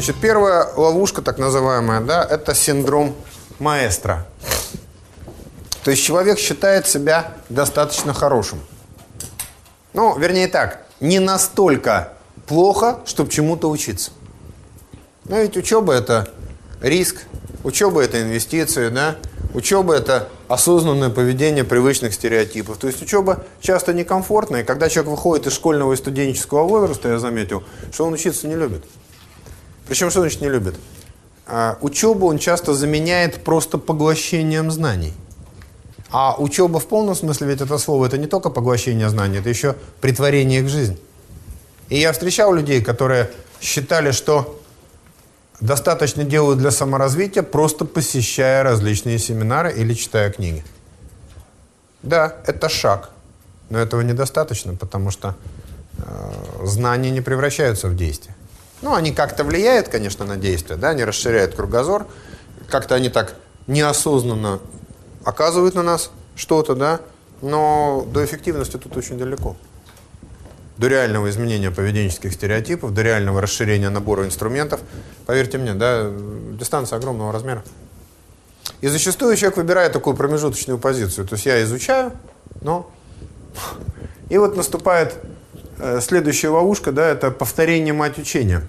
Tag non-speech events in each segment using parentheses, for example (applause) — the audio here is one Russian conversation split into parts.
Значит, первая ловушка, так называемая, да, это синдром маэстро. То есть человек считает себя достаточно хорошим. Ну, вернее так, не настолько плохо, чтобы чему-то учиться. Но ведь учеба – это риск, учеба – это инвестиции, да? Учеба – это осознанное поведение привычных стереотипов. То есть учеба часто некомфортная. Когда человек выходит из школьного и студенческого возраста, я заметил, что он учиться не любит. Причем что значит не любит? А, учебу он часто заменяет просто поглощением знаний. А учеба в полном смысле ведь это слово, это не только поглощение знаний, это еще притворение их в жизнь. И я встречал людей, которые считали, что достаточно делают для саморазвития, просто посещая различные семинары или читая книги. Да, это шаг, но этого недостаточно, потому что э, знания не превращаются в действие. Ну, они как-то влияют, конечно, на действие, да, они расширяют кругозор, как-то они так неосознанно оказывают на нас что-то, да, но до эффективности тут очень далеко до реального изменения поведенческих стереотипов, до реального расширения набора инструментов. Поверьте мне, да, дистанция огромного размера. И зачастую человек выбирает такую промежуточную позицию. То есть я изучаю, но... И вот наступает следующая ловушка, да, это повторение мать учения.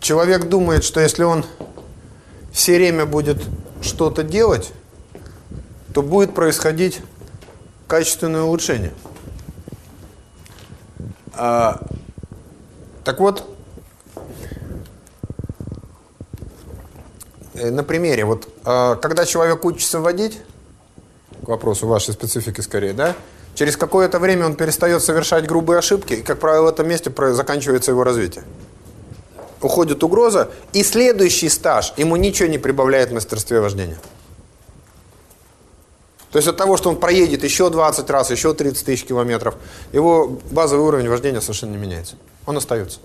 Человек думает, что если он все время будет что-то делать, то будет происходить качественное улучшение. А, так вот, э, на примере, вот а, когда человек учится водить, к вопросу вашей специфики скорее, да, через какое-то время он перестает совершать грубые ошибки, и, как правило, в этом месте заканчивается его развитие. Уходит угроза, и следующий стаж ему ничего не прибавляет в мастерстве вождения. То есть от того, что он проедет еще 20 раз, еще 30 тысяч километров, его базовый уровень вождения совершенно не меняется. Он остается.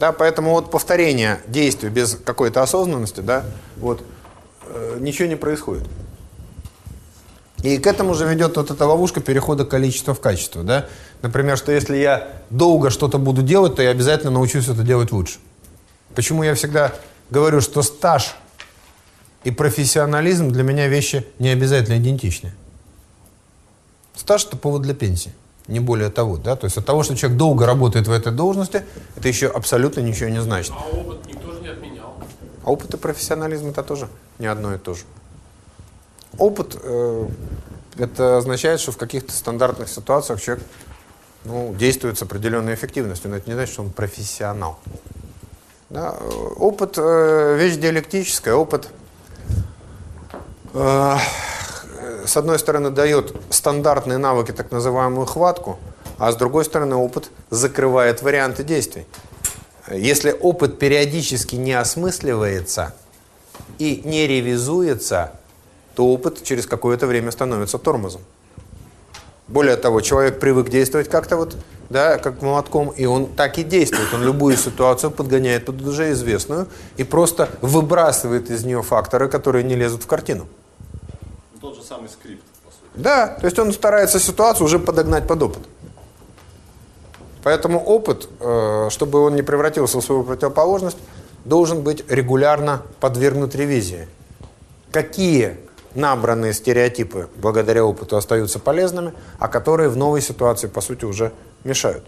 Да, поэтому вот повторение действий без какой-то осознанности, да, вот, э, ничего не происходит. И к этому же ведет вот эта ловушка перехода количества в качество. Да? Например, что если я долго что-то буду делать, то я обязательно научусь это делать лучше. Почему я всегда говорю, что стаж и профессионализм для меня вещи не обязательно идентичны. Стаж – это повод для пенсии, не более того. Да? То есть от того, что человек долго работает в этой должности, это еще абсолютно ничего не значит. А опыт никто же не отменял. А опыт и профессионализм – это тоже не одно и то же. Опыт э, – это означает, что в каких-то стандартных ситуациях человек ну, действует с определенной эффективностью, но это не значит, что он профессионал. Да? Опыт э, – вещь диалектическая, опыт – Э, с одной стороны, дает стандартные навыки, так называемую хватку, а с другой стороны, опыт закрывает варианты действий. Если опыт периодически не осмысливается и не ревизуется, то опыт через какое-то время становится тормозом. Более того, человек привык действовать как-то вот, да, как молотком, и он так и действует. Он любую ситуацию подгоняет под уже известную и просто выбрасывает из нее факторы, которые не лезут в картину тот же самый скрипт, по сути. Да, то есть он старается ситуацию уже подогнать под опыт. Поэтому опыт, э, чтобы он не превратился в свою противоположность, должен быть регулярно подвергнут ревизии. Какие набранные стереотипы благодаря опыту остаются полезными, а которые в новой ситуации, по сути, уже мешают.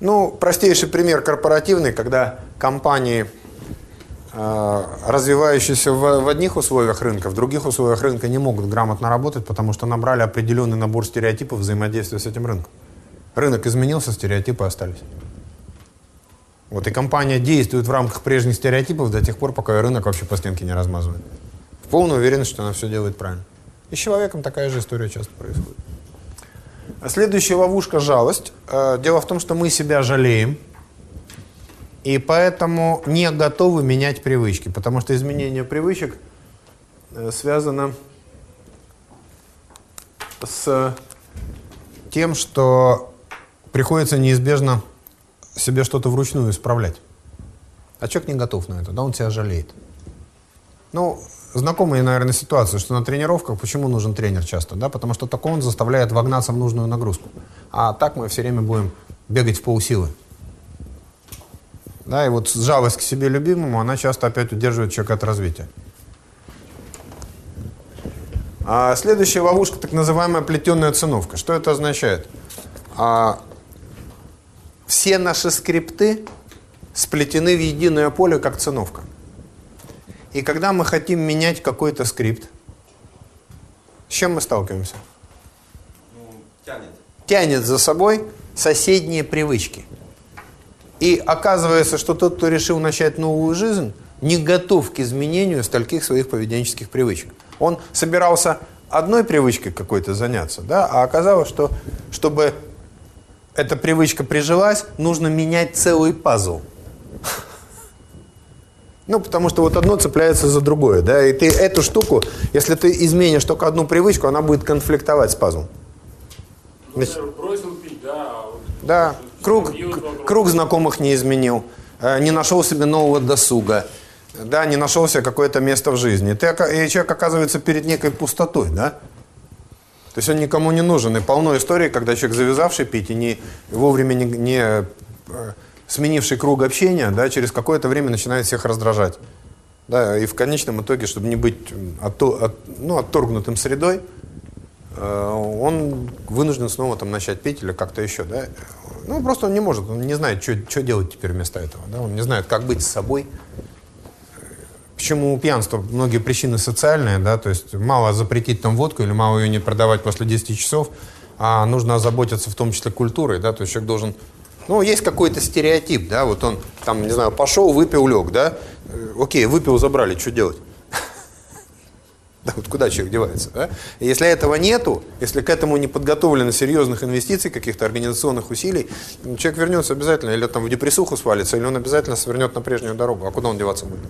Ну, простейший пример корпоративный, когда компании Э, развивающиеся в, одних условиях рынка, в других условиях рынка не могут грамотно работать, потому что набрали определенный набор стереотипов взаимодействия с этим рынком. Рынок изменился, стереотипы остались. Вот и компания действует в рамках прежних стереотипов до тех пор, пока рынок вообще по стенке не размазывает. В полной уверенности, что она все делает правильно. И с человеком такая же история часто происходит. А следующая ловушка – жалость. Э, дело в том, что мы себя жалеем, и поэтому не готовы менять привычки, потому что изменение привычек э, связано с тем, что приходится неизбежно себе что-то вручную исправлять. А человек не готов на это, да, он себя жалеет. Ну, знакомая, наверное, ситуация, что на тренировках, почему нужен тренер часто, да, потому что так он заставляет вогнаться в нужную нагрузку. А так мы все время будем бегать в полсилы. Да, и вот жалость к себе любимому, она часто опять удерживает человека от развития. А следующая ловушка, так называемая плетеная циновка. Что это означает? А, все наши скрипты сплетены в единое поле, как циновка. И когда мы хотим менять какой-то скрипт, с чем мы сталкиваемся? Ну, тянет. Тянет за собой соседние привычки. И оказывается, что тот, кто решил начать новую жизнь, не готов к изменению стольких своих поведенческих привычек. Он собирался одной привычкой какой-то заняться, да, а оказалось, что чтобы эта привычка прижилась, нужно менять целый пазл. Ну, потому что вот одно цепляется за другое, да, и ты эту штуку, если ты изменишь только одну привычку, она будет конфликтовать с пазлом. Например, бросил пить, да. а вот Да, круг, круг знакомых не изменил, э, не нашел себе нового досуга, да, не нашел себе какое-то место в жизни. Ты, и человек оказывается перед некой пустотой, да? То есть он никому не нужен. И полно историй, когда человек, завязавший пить и не, вовремя не, не, э, сменивший круг общения, да, через какое-то время начинает всех раздражать. Да, и в конечном итоге, чтобы не быть отто- от- ну, отторгнутым средой, э, он вынужден снова там начать пить или как-то еще, да. Ну, просто он не может, он не знает, что делать теперь вместо этого, да, он не знает, как быть с собой. Почему у пьянства многие причины социальные, да, то есть мало запретить там водку или мало ее не продавать после 10 часов, а нужно озаботиться в том числе культурой, да, то есть человек должен, ну, есть какой-то стереотип, да, вот он там, не знаю, пошел, выпил, лег, да, Э, окей, выпил, забрали, что делать? (laughs) Да, вот куда человек девается, да? Если этого нету, если к этому не подготовлено серьезных инвестиций, каких-то организационных усилий, человек вернется обязательно, или там в депрессуху свалится, или он обязательно свернет на прежнюю дорогу. А куда он деваться будет?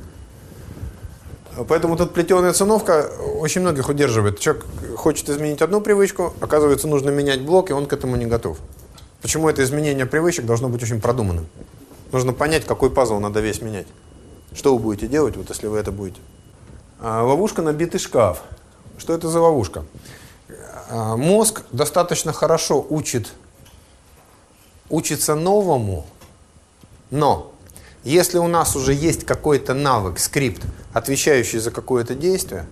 Поэтому тут плетеная циновка очень многих удерживает. Человек хочет изменить одну привычку, оказывается, нужно менять блок, и он к этому не готов. Почему это изменение привычек должно быть очень продуманным? Нужно понять, какой пазл надо весь менять. Что вы будете делать, вот если вы это будете? А, ловушка набитый шкаф. Что это за ловушка? А, мозг достаточно хорошо учит, учится новому, но если у нас уже есть какой-то навык, скрипт, отвечающий за какое-то действие,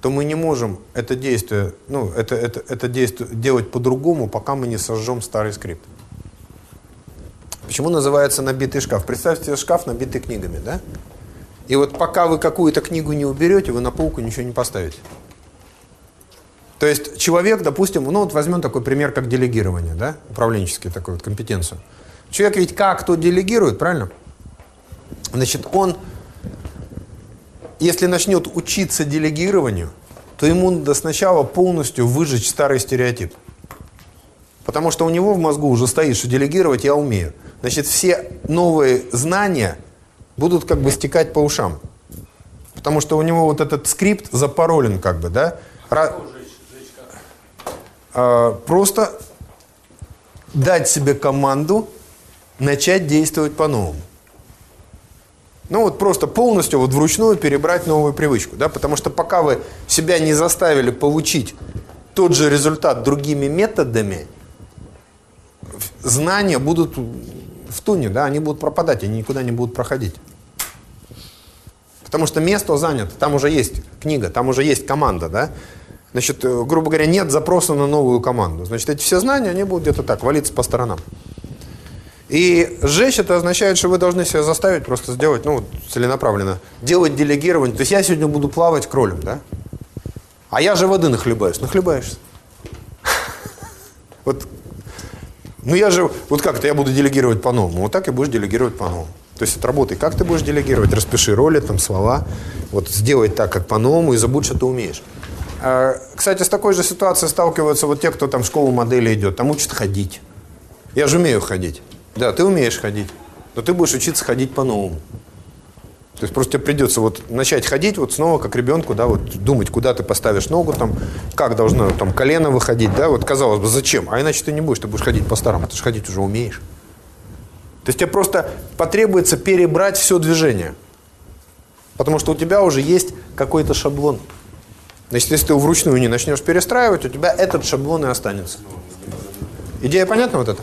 то мы не можем это действие, ну, это, это, это действие делать по-другому, пока мы не сожжем старый скрипт. Почему называется набитый шкаф? Представьте шкаф, набитый книгами, да? И вот пока вы какую-то книгу не уберете, вы на полку ничего не поставите. То есть человек, допустим, ну вот возьмем такой пример, как делегирование, да, управленческий такой вот компетенцию. Человек ведь как-то делегирует, правильно? Значит, он, если начнет учиться делегированию, то ему надо сначала полностью выжечь старый стереотип. Потому что у него в мозгу уже стоит, что делегировать я умею. Значит, все новые знания будут как бы стекать по ушам. Потому что у него вот этот скрипт запаролен как бы, да? Ра- а, просто дать себе команду начать действовать по-новому. Ну вот просто полностью вот вручную перебрать новую привычку, да, потому что пока вы себя не заставили получить тот же результат другими методами, знания будут в туне, да, они будут пропадать, они никуда не будут проходить. Потому что место занято, там уже есть книга, там уже есть команда, да. Значит, э, грубо говоря, нет запроса на новую команду. Значит, эти все знания, они будут где-то так, валиться по сторонам. И сжечь это означает, что вы должны себя заставить просто сделать, ну, целенаправленно, делать делегирование. То есть я сегодня буду плавать кролем, да? А я же воды нахлебаюсь. Нахлебаешься. (laughs) Вот, ну я же, вот как это, я буду делегировать по-новому. Вот так и будешь делегировать по-новому. То есть отработай, как ты будешь делегировать, распиши роли, там, слова, вот сделай так, как по-новому, и забудь, что ты умеешь. А, Кстати, с такой же ситуацией сталкиваются вот те, кто там в школу модели идет, там учат ходить. Я же умею ходить. Да, ты умеешь ходить, но ты будешь учиться ходить по-новому. То есть просто тебе придется вот начать ходить вот снова как ребенку, да, вот думать, куда ты поставишь ногу, там, как должно там колено выходить, да, вот казалось бы, зачем? А иначе ты не будешь, ты будешь ходить по-старому, ты же ходить уже умеешь. То есть тебе просто потребуется перебрать все движение. Потому что у тебя уже есть какой-то шаблон. Значит, если ты вручную не начнешь перестраивать, у тебя этот шаблон и останется. Идея понятна вот эта?